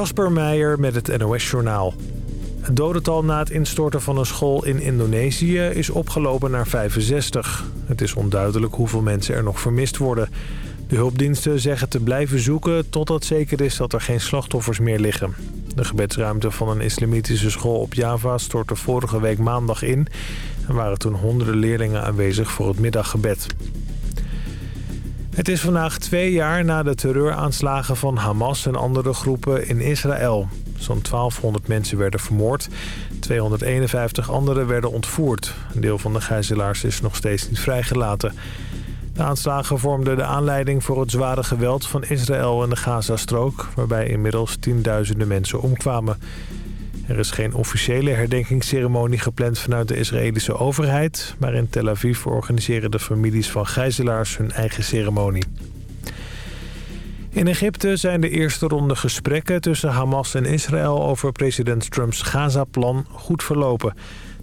Kasper Meijer met het NOS-journaal. Het dodental na het instorten van een school in Indonesië is opgelopen naar 65. Het is onduidelijk hoeveel mensen er nog vermist worden. De hulpdiensten zeggen te blijven zoeken totdat zeker is dat er geen slachtoffers meer liggen. De gebedsruimte van een islamitische school op Java stortte vorige week maandag in. Er waren toen honderden leerlingen aanwezig voor het middaggebed. Het is vandaag twee jaar na de terreuraanslagen van Hamas en andere groepen in Israël. Zo'n 1200 mensen werden vermoord. 251 anderen werden ontvoerd. Een deel van de gijzelaars is nog steeds niet vrijgelaten. De aanslagen vormden de aanleiding voor het zware geweld van Israël en de Gazastrook... waarbij inmiddels tienduizenden mensen omkwamen. Er is geen officiële herdenkingsceremonie gepland vanuit de Israëlische overheid... maar in Tel Aviv organiseren de families van gijzelaars hun eigen ceremonie. In Egypte zijn de eerste ronde gesprekken tussen Hamas en Israël... over president Trumps Gaza-plan goed verlopen.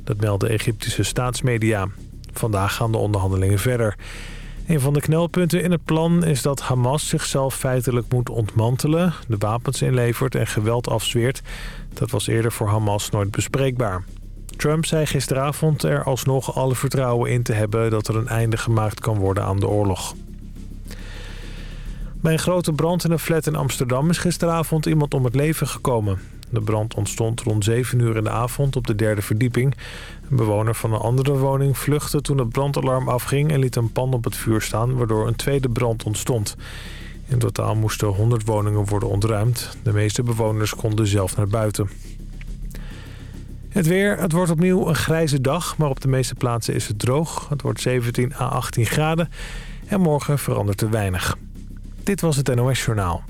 Dat melden Egyptische staatsmedia. Vandaag gaan de onderhandelingen verder. Een van de knelpunten in het plan is dat Hamas zichzelf feitelijk moet ontmantelen... de wapens inlevert en geweld afzweert. Dat was eerder voor Hamas nooit bespreekbaar. Trump zei gisteravond er alsnog alle vertrouwen in te hebben... dat er een einde gemaakt kan worden aan de oorlog. Bij een grote brand in een flat in Amsterdam is gisteravond iemand om het leven gekomen. De brand ontstond rond 7 uur in de avond op de derde verdieping. Een bewoner van een andere woning vluchtte toen het brandalarm afging... en liet een pan op het vuur staan, waardoor een tweede brand ontstond. In totaal moesten 100 woningen worden ontruimd. De meeste bewoners konden zelf naar buiten. Het weer, het wordt opnieuw een grijze dag, maar op de meeste plaatsen is het droog. Het wordt 17 à 18 graden en morgen verandert er weinig. Dit was het NOS Journaal.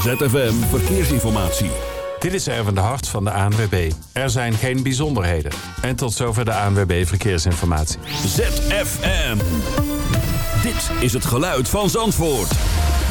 ZFM Verkeersinformatie. Dit is Erwin de Hart van de ANWB. Er zijn geen bijzonderheden. En tot zover de ANWB Verkeersinformatie. ZFM. Dit is het geluid van Zandvoort.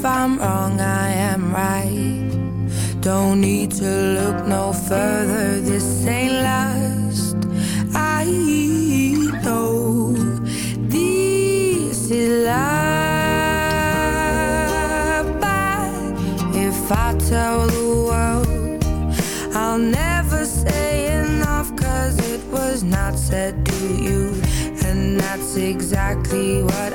if I'm wrong, I am right. Don't need to look no further, this ain't lust, I know this is life. But if I tell the world, I'll never say enough, cause it was not said to you. And that's exactly what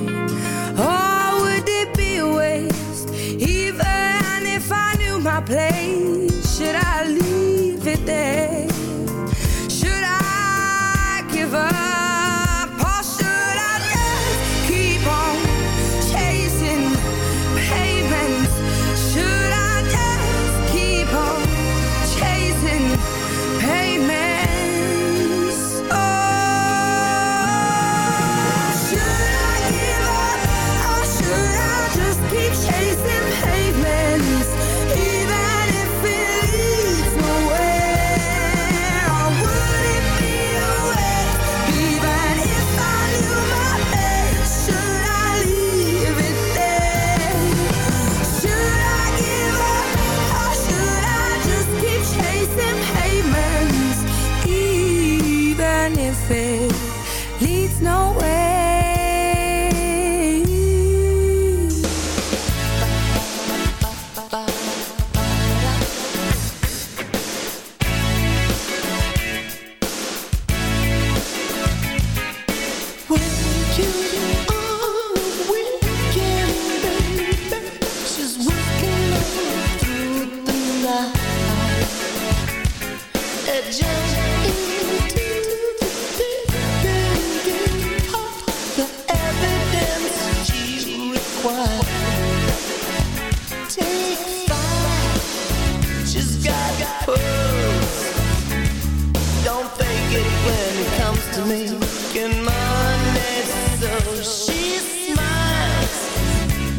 making money, so she smiles.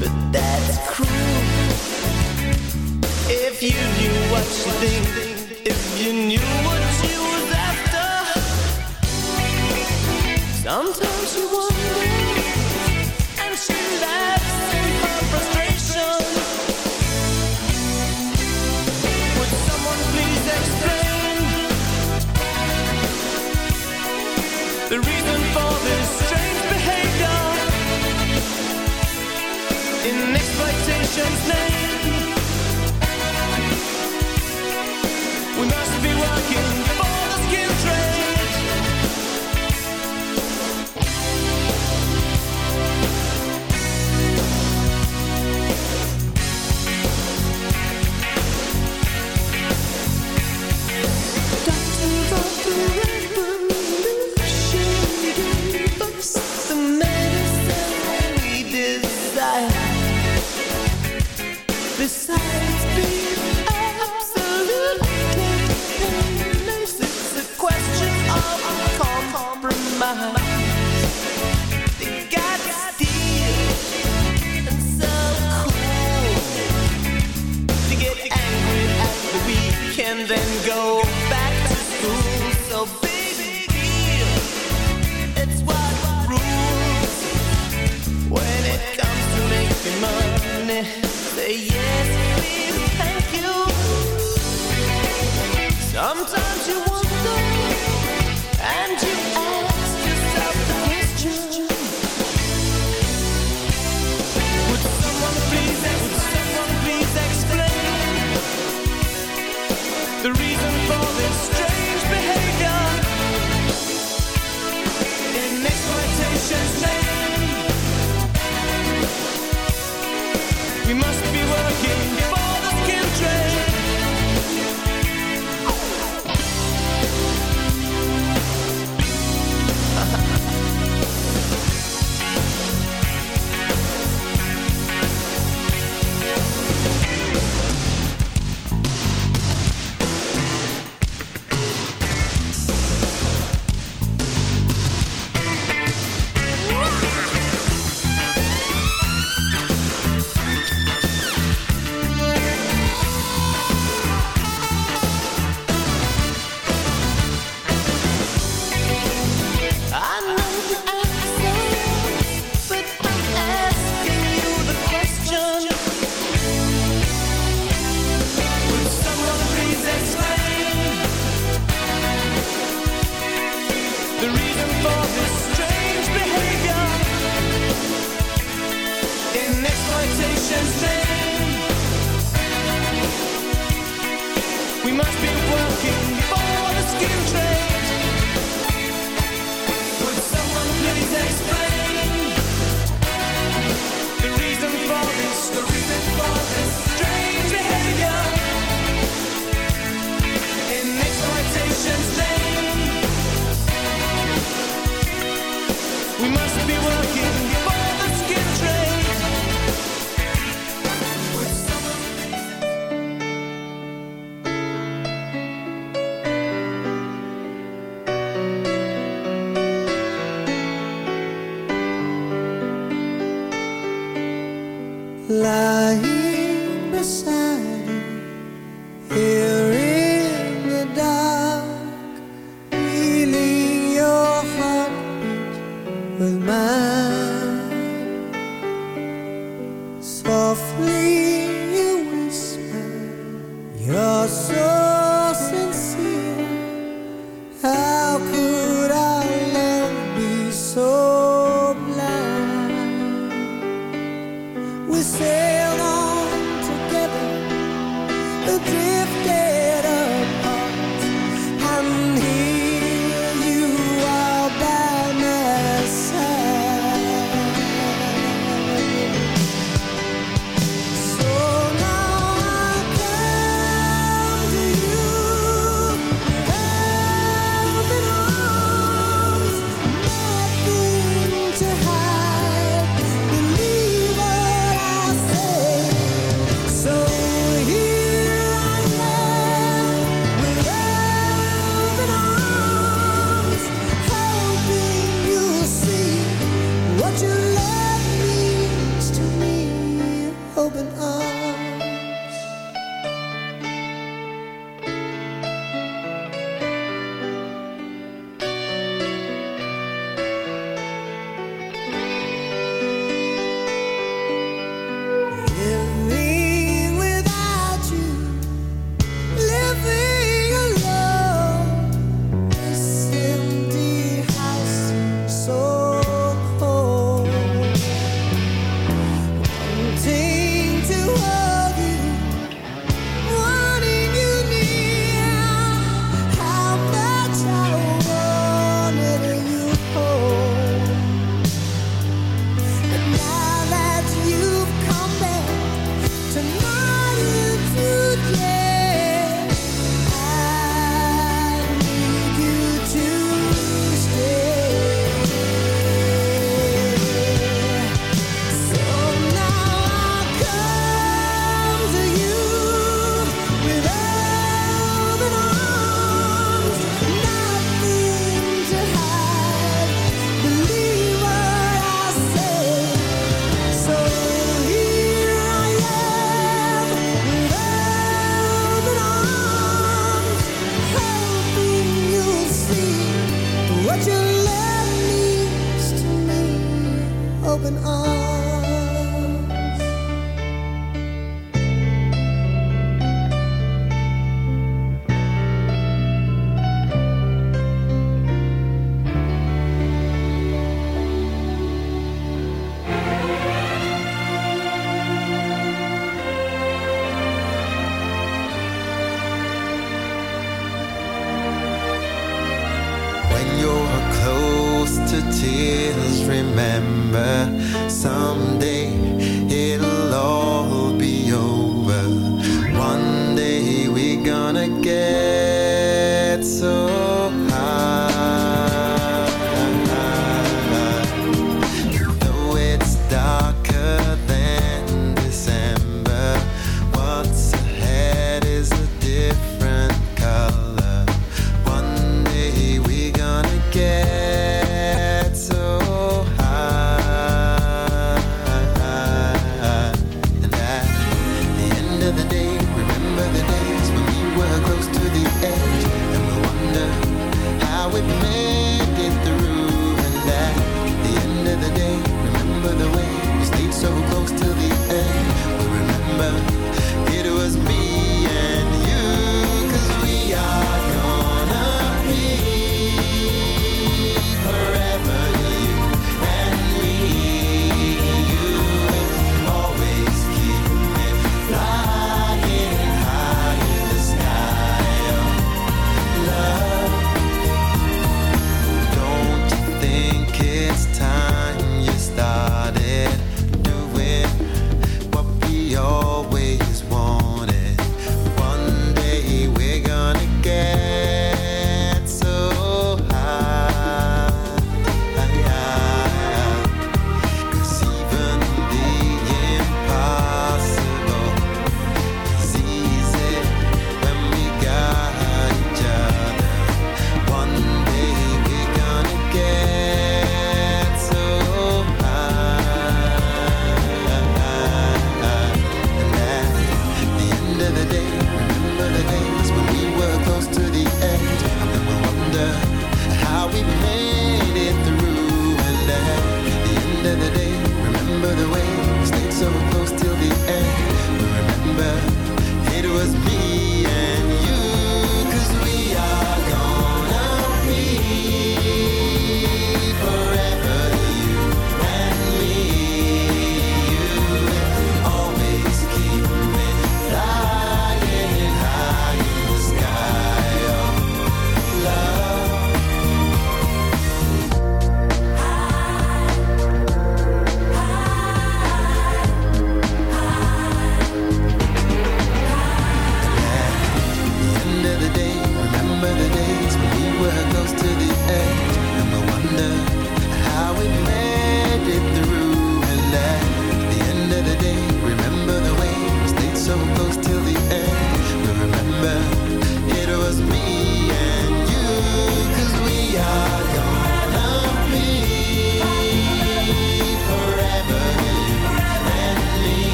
But that's cruel. If you knew what you think, if you knew what you was after, sometimes you yes, please, thank you. Sometimes you want the lying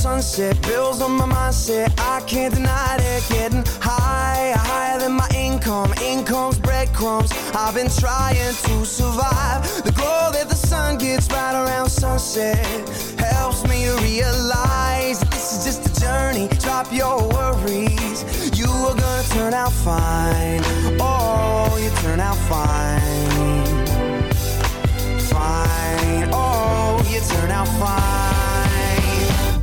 sunset, bills on my mindset. I can't deny it. Getting higher, higher than my income. Income's breadcrumbs. I've been trying to survive. The glow that the sun gets right around sunset helps me to realize this is just a journey. Drop your worries. You are gonna turn out fine. Oh, you turn out fine. Fine. Oh, you turn out fine.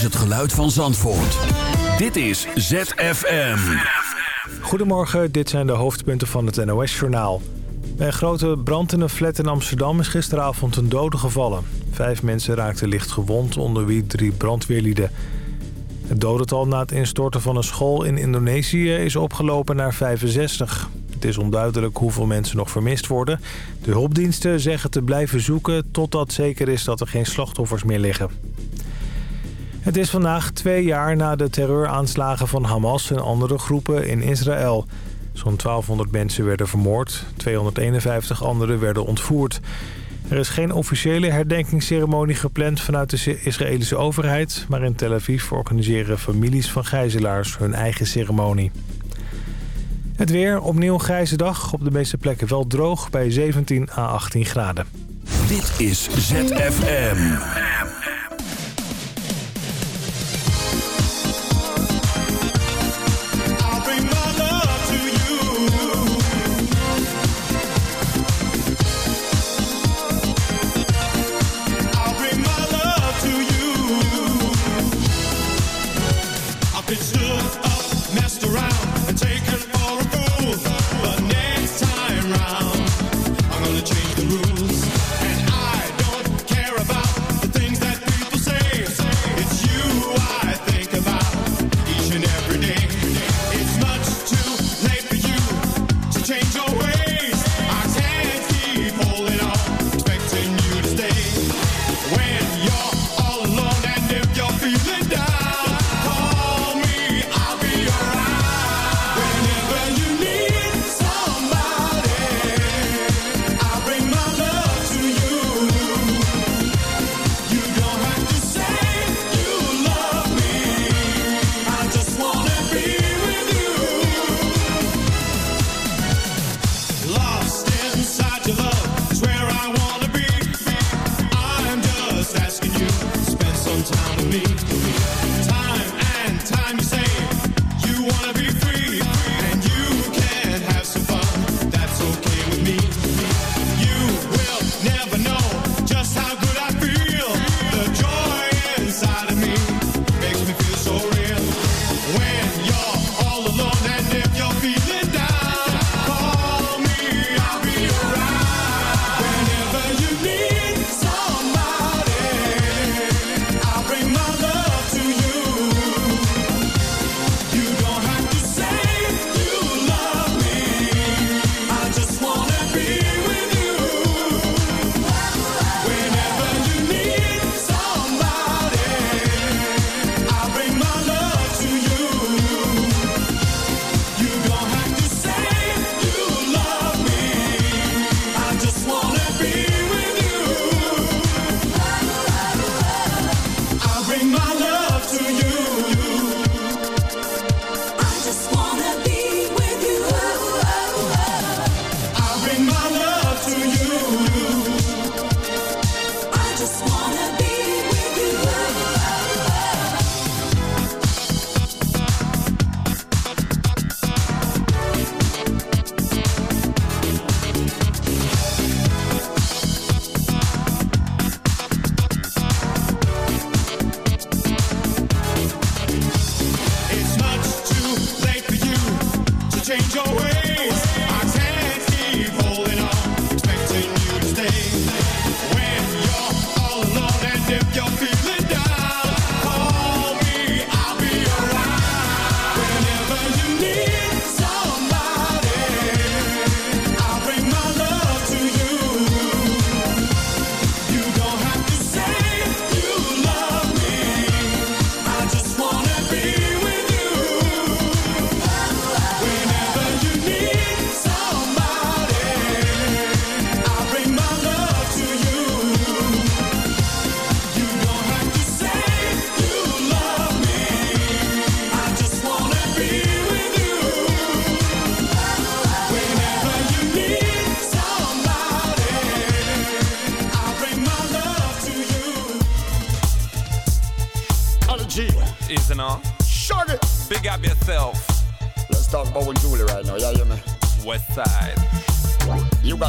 is het geluid van Zandvoort. Dit is ZFM. Goedemorgen, dit zijn de hoofdpunten van het NOS-journaal. Bij een grote brand in een flat in Amsterdam is gisteravond een dode gevallen. Vijf mensen raakten licht gewond, onder wie drie brandweerlieden. Het dodental na het instorten van een school in Indonesië is opgelopen naar 65. Het is onduidelijk hoeveel mensen nog vermist worden. De hulpdiensten zeggen te blijven zoeken totdat zeker is dat er geen slachtoffers meer liggen. Het is vandaag twee jaar na de terreuraanslagen van Hamas en andere groepen in Israël. Zo'n 1200 mensen werden vermoord, 251 anderen werden ontvoerd. Er is geen officiële herdenkingsceremonie gepland vanuit de Israëlische overheid... maar in Tel Aviv organiseren families van gijzelaars hun eigen ceremonie. Het weer, opnieuw grijze dag, op de meeste plekken wel droog bij 17 à 18 graden. Dit is ZFM.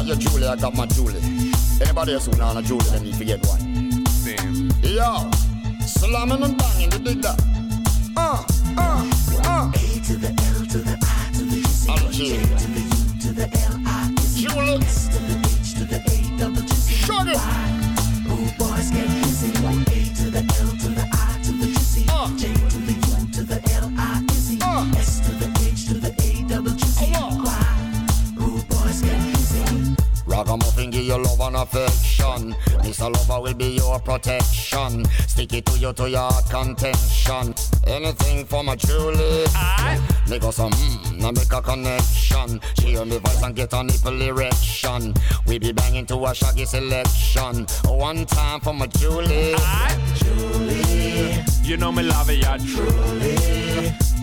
Got your Julie, I got my Julie. Anybody else who know a Julie, then you forget one. Same. Yo, slamming and banging, you dig that? Uh, uh, uh. A to the L to the I to the G. I'm G. to the U to the L I is Julie. S to the H to the A double G. Shut it. Rude boys get affection. Mr. Lover will be your protection. Stick it to you to your contention. Anything for my Julie. Make us some mm, now make a connection. She hear me voice and get a nipple erection. We be banging to a shaggy selection. One time for my Julie. Julie. You know me love it, yeah, truly.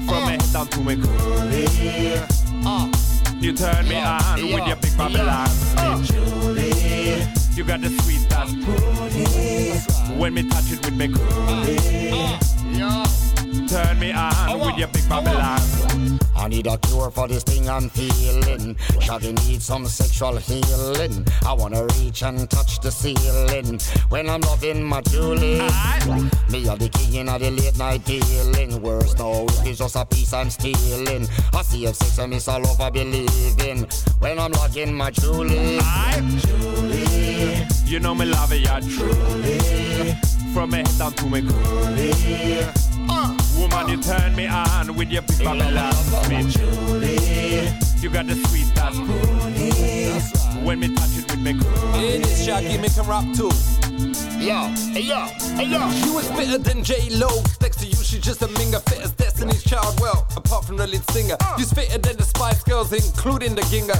From me head down to me coolie. Uh. You turn me Yeah, on yeah, with your big Babylon yeah. Julie. You got the sweet that's pretty. When me touch it with me coolie. Turn me on with your big Babylon. I need a cure for this thing I'm feeling. Shaggy needs some sexual healing. I wanna reach and touch the ceiling when I'm loving my Julie. Me are the king of the late night dealing. Worse no, it's just a piece I'm stealing. I see if sex and miss all over believing when I'm loving my Julie. Julie. You know me love it, yeah, truly. From me head down to me coolie. Woman, you turn me on with your big Babylon Me Julie. You got the sweet that's pretty. When me touch it with me coolie. It is Shaggy, make him rap too. Yo, hey yo, hey yo. You was fitter than J Lo. Next to you, she's just a minger. Fit as Destiny's Child. Well, apart from the lead singer, uh. you's fitter than the Spice Girls, including the Ginger.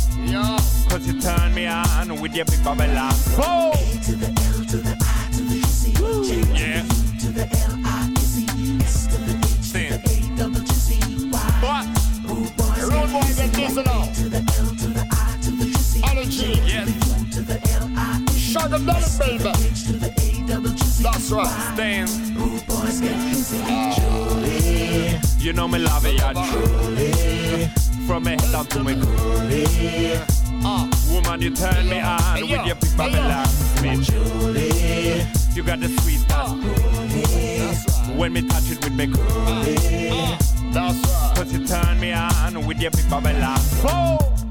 Cause you turn me on with your big Babylon Boom! to the L to the I to the G. J to Yeah. the to the L I is E. S to the H to the A double G C Y. What? Rude boys Rude get boys get now. A to the L to the I to the G C. Energy. Yes. U to the L I is E. Shut them down, baby. H to the A double G C. That's right. Stand. Rude boys get busy. You know me love it, yeah, truly. From me head down to me coolie. Uh, woman, you turn me on with your big Babylon Me Julie. You got the sweet that's pretty. When me touch it with me coolie. Uh, uh, that's right. Cause you turn me on with your big Babylon Boom!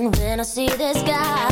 when I see this guy.